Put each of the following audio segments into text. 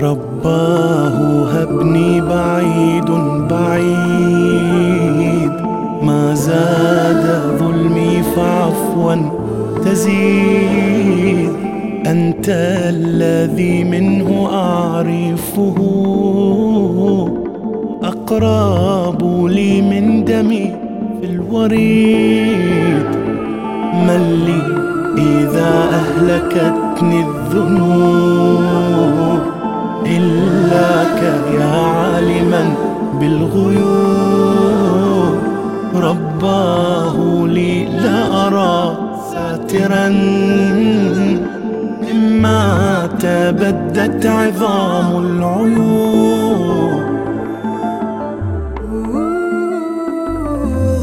رباه هبني بعيد بعيد. ما زاد ظلمي فعفوا تزيد. أنت الذي منه أعرفه. أقرب لي من دمي في الوريد. من لي إذا أهلكتني الذنوب. إلاك يا عالما بالغيوب رباه لي لا أرى ساترا مما تبدت عظام العيوب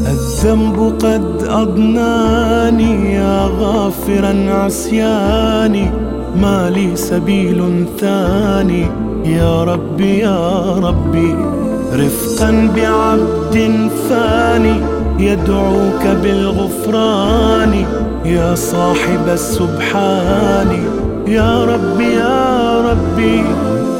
الذنب قد أضناني يا غافرا عصياني ما لي سبيل ثاني يا ربي يا ربي. رفقا بعبد فاني يدعوك بالغفران. يا صاحب السبحان. يا ربي يا ربي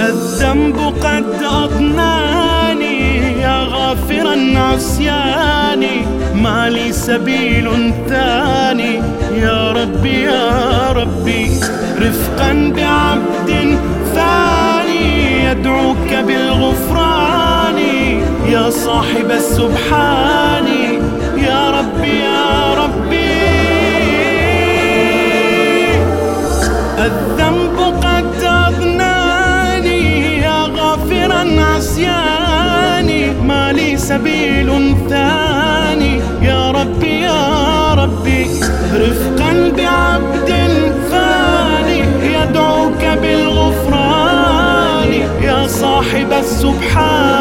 الذنب قد أضناني يا غافرا عصياني. ما لي سبيل ثاني. يا ربي يا ربي. رفقا بعبد يدعوك بالغفران. يا صاحب السبحان. يا ربي يا ربي. الذنب قد أغناني يا غافرا عصياني. ما لي سبيل ثاني. يا ربي يا ربي. رفقا بي سبحان